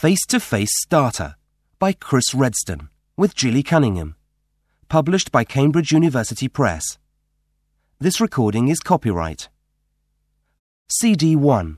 Face to Face Starter by Chris Redston with Gillie Cunningham. Published by Cambridge University Press. This recording is copyright. CD 1